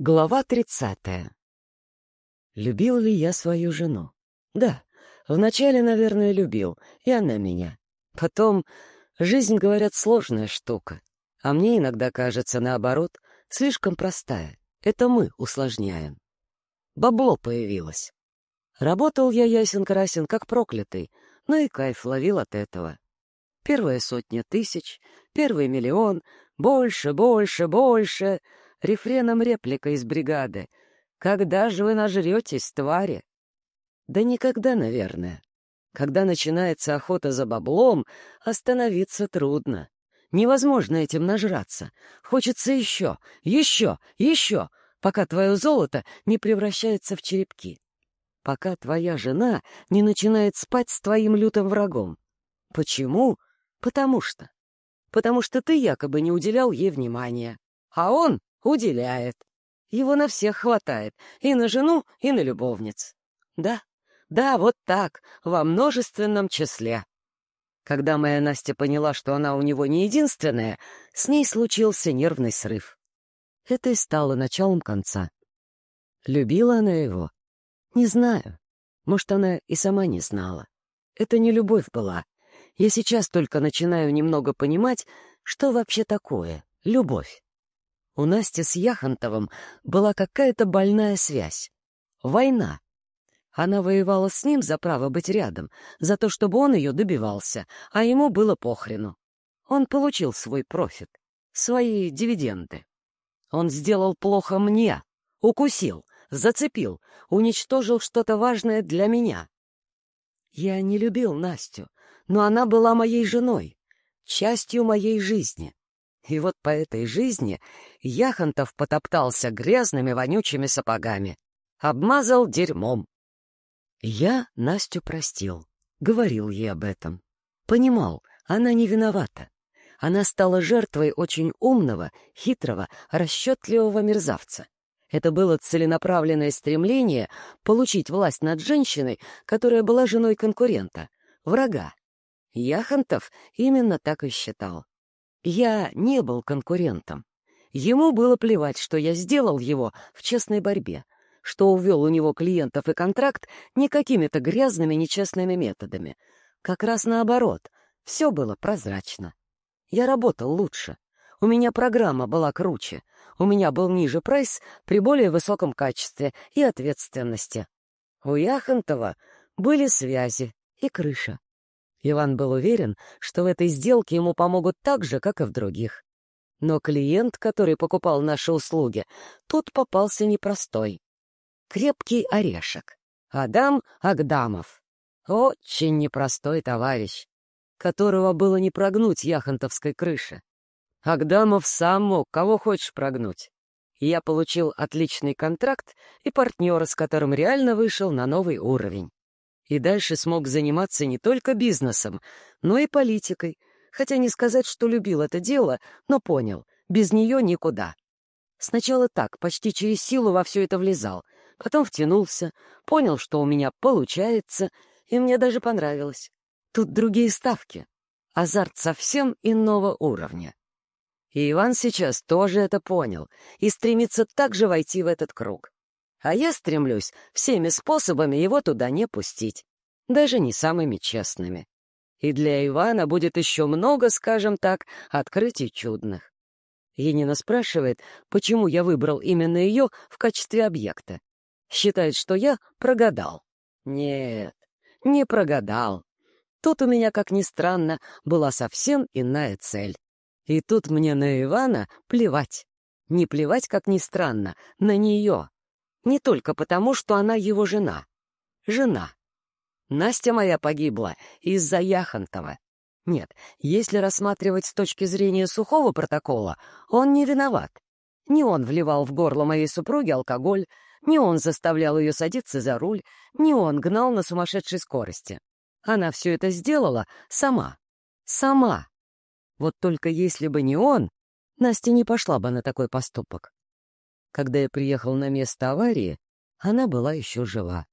Глава тридцатая. Любил ли я свою жену? Да, вначале, наверное, любил, и она меня. Потом, жизнь, говорят, сложная штука, а мне иногда кажется, наоборот, слишком простая. Это мы усложняем. Бабло появилось. Работал я ясен-красен, как проклятый, но и кайф ловил от этого. Первая сотня тысяч, первый миллион, больше, больше, больше — рефреном реплика из бригады. «Когда же вы нажретесь, твари?» Да никогда, наверное. Когда начинается охота за баблом, остановиться трудно. Невозможно этим нажраться. Хочется еще, еще, еще, пока твое золото не превращается в черепки. Пока твоя жена не начинает спать с твоим лютым врагом. Почему? Потому что. Потому что ты якобы не уделял ей внимания. А он Уделяет. Его на всех хватает. И на жену, и на любовниц. Да, да, вот так, во множественном числе. Когда моя Настя поняла, что она у него не единственная, с ней случился нервный срыв. Это и стало началом конца. Любила она его? Не знаю. Может, она и сама не знала. Это не любовь была. Я сейчас только начинаю немного понимать, что вообще такое любовь. У Насти с Яхонтовым была какая-то больная связь. Война. Она воевала с ним за право быть рядом, за то, чтобы он ее добивался, а ему было похрену. Он получил свой профит, свои дивиденды. Он сделал плохо мне, укусил, зацепил, уничтожил что-то важное для меня. Я не любил Настю, но она была моей женой, частью моей жизни. И вот по этой жизни Яхонтов потоптался грязными вонючими сапогами, обмазал дерьмом. Я Настю простил, говорил ей об этом. Понимал, она не виновата. Она стала жертвой очень умного, хитрого, расчетливого мерзавца. Это было целенаправленное стремление получить власть над женщиной, которая была женой конкурента, врага. Яхонтов именно так и считал. Я не был конкурентом. Ему было плевать, что я сделал его в честной борьбе, что увел у него клиентов и контракт не какими-то грязными нечестными методами. Как раз наоборот, все было прозрачно. Я работал лучше. У меня программа была круче. У меня был ниже прайс при более высоком качестве и ответственности. У Яхонтова были связи и крыша. Иван был уверен, что в этой сделке ему помогут так же, как и в других. Но клиент, который покупал наши услуги, тут попался непростой. Крепкий орешек. Адам Агдамов. Очень непростой товарищ, которого было не прогнуть яхонтовской крыши. Агдамов сам мог, кого хочешь прогнуть. Я получил отличный контракт и партнера, с которым реально вышел на новый уровень и дальше смог заниматься не только бизнесом, но и политикой, хотя не сказать, что любил это дело, но понял, без нее никуда. Сначала так, почти через силу во все это влезал, потом втянулся, понял, что у меня получается, и мне даже понравилось. Тут другие ставки, азарт совсем иного уровня. И Иван сейчас тоже это понял и стремится также войти в этот круг. А я стремлюсь всеми способами его туда не пустить, даже не самыми честными. И для Ивана будет еще много, скажем так, открытий чудных. Енина спрашивает, почему я выбрал именно ее в качестве объекта. Считает, что я прогадал. Нет, не прогадал. Тут у меня, как ни странно, была совсем иная цель. И тут мне на Ивана плевать. Не плевать, как ни странно, на нее. Не только потому, что она его жена. Жена. Настя моя погибла из-за Яхонтова. Нет, если рассматривать с точки зрения сухого протокола, он не виноват. Не он вливал в горло моей супруги алкоголь, не он заставлял ее садиться за руль, не он гнал на сумасшедшей скорости. Она все это сделала сама. Сама. Вот только если бы не он, Настя не пошла бы на такой поступок. Когда я приехал на место аварии, она была еще жива.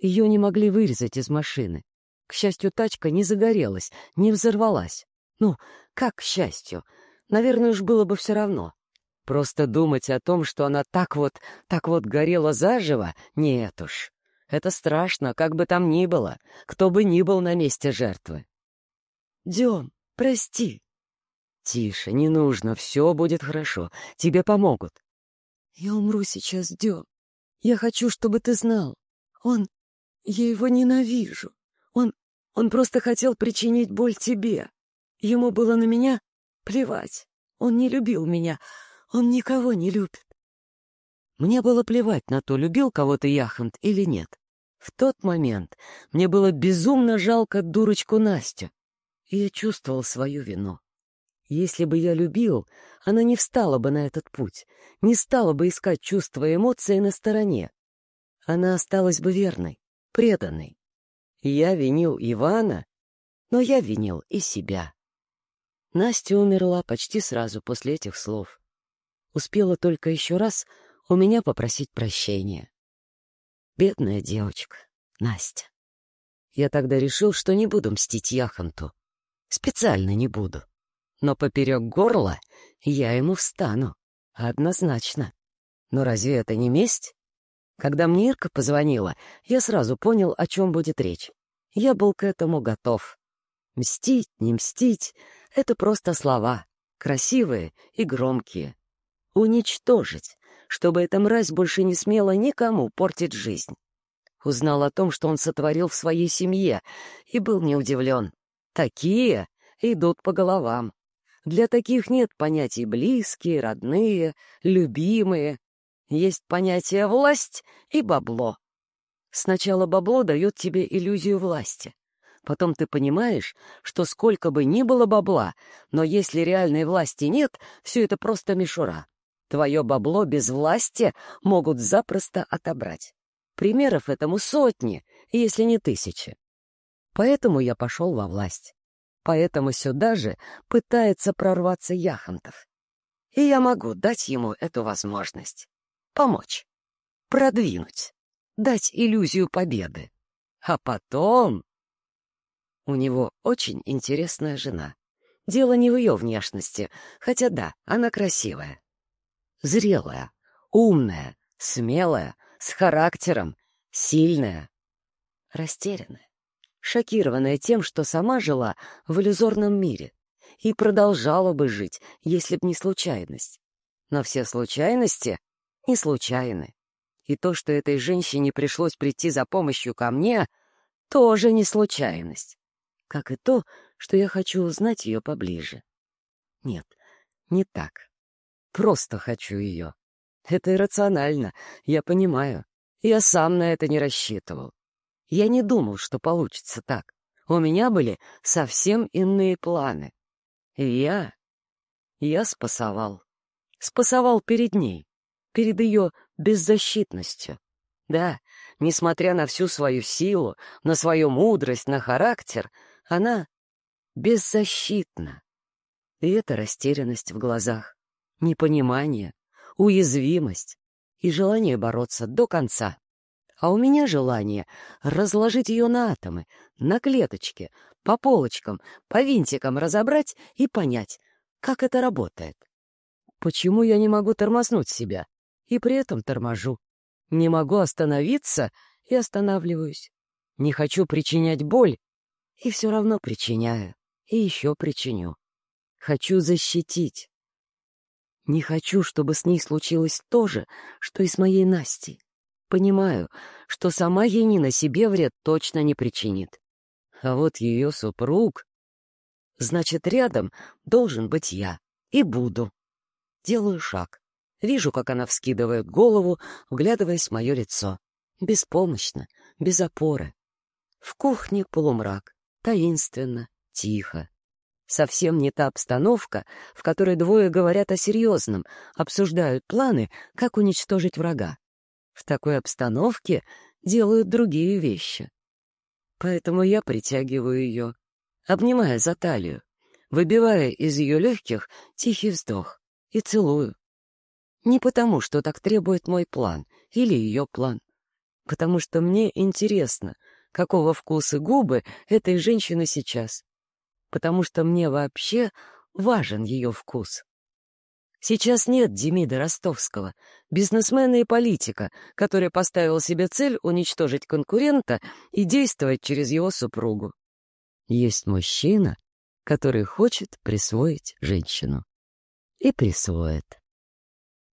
Ее не могли вырезать из машины. К счастью, тачка не загорелась, не взорвалась. Ну, как к счастью? Наверное, уж было бы все равно. Просто думать о том, что она так вот, так вот горела заживо, нет уж. Это страшно, как бы там ни было, кто бы ни был на месте жертвы. «Дем, прости». «Тише, не нужно, все будет хорошо, тебе помогут». «Я умру сейчас, Дем. Я хочу, чтобы ты знал. Он... Я его ненавижу. Он... Он просто хотел причинить боль тебе. Ему было на меня плевать. Он не любил меня. Он никого не любит. Мне было плевать на то, любил кого-то Яхонт или нет. В тот момент мне было безумно жалко дурочку Настю, и я чувствовал свою вину. Если бы я любил, она не встала бы на этот путь, не стала бы искать чувства и эмоции на стороне. Она осталась бы верной, преданной. Я винил Ивана, но я винил и себя. Настя умерла почти сразу после этих слов. Успела только еще раз у меня попросить прощения. Бедная девочка, Настя. Я тогда решил, что не буду мстить Яхонту. Специально не буду. Но поперек горла я ему встану. Однозначно. Но разве это не месть? Когда мне Ирка позвонила, я сразу понял, о чем будет речь. Я был к этому готов. Мстить, не мстить — это просто слова, красивые и громкие. Уничтожить, чтобы эта мразь больше не смела никому портить жизнь. Узнал о том, что он сотворил в своей семье, и был не удивлен. Такие идут по головам. Для таких нет понятий близкие, родные, любимые. Есть понятие «власть» и «бабло». Сначала бабло дает тебе иллюзию власти. Потом ты понимаешь, что сколько бы ни было бабла, но если реальной власти нет, все это просто мишура. Твое бабло без власти могут запросто отобрать. Примеров этому сотни, если не тысячи. Поэтому я пошел во власть. Поэтому сюда же пытается прорваться Яхонтов. И я могу дать ему эту возможность. Помочь. Продвинуть. Дать иллюзию победы. А потом... У него очень интересная жена. Дело не в ее внешности, хотя да, она красивая. Зрелая, умная, смелая, с характером, сильная, растерянная шокированная тем, что сама жила в иллюзорном мире и продолжала бы жить, если б не случайность. Но все случайности не случайны. И то, что этой женщине пришлось прийти за помощью ко мне, тоже не случайность. Как и то, что я хочу узнать ее поближе. Нет, не так. Просто хочу ее. Это иррационально, я понимаю. Я сам на это не рассчитывал. Я не думал, что получится так. У меня были совсем иные планы. И я... я спасовал. Спасовал перед ней, перед ее беззащитностью. Да, несмотря на всю свою силу, на свою мудрость, на характер, она беззащитна. И это растерянность в глазах, непонимание, уязвимость и желание бороться до конца. А у меня желание разложить ее на атомы, на клеточки, по полочкам, по винтикам разобрать и понять, как это работает. Почему я не могу тормознуть себя? И при этом торможу. Не могу остановиться и останавливаюсь. Не хочу причинять боль и все равно причиняю. И еще причиню. Хочу защитить. Не хочу, чтобы с ней случилось то же, что и с моей Настей. Понимаю, что сама Енина себе вред точно не причинит. А вот ее супруг... Значит, рядом должен быть я. И буду. Делаю шаг. Вижу, как она вскидывает голову, вглядываясь в мое лицо. Беспомощно, без опоры. В кухне полумрак. Таинственно, тихо. Совсем не та обстановка, в которой двое говорят о серьезном, обсуждают планы, как уничтожить врага. В такой обстановке делают другие вещи. Поэтому я притягиваю ее, обнимая за талию, выбивая из ее легких тихий вздох и целую. Не потому, что так требует мой план или ее план, потому что мне интересно, какого вкуса губы этой женщины сейчас, потому что мне вообще важен ее вкус. Сейчас нет Демида Ростовского, бизнесмена и политика, который поставил себе цель уничтожить конкурента и действовать через его супругу. Есть мужчина, который хочет присвоить женщину. И присвоит.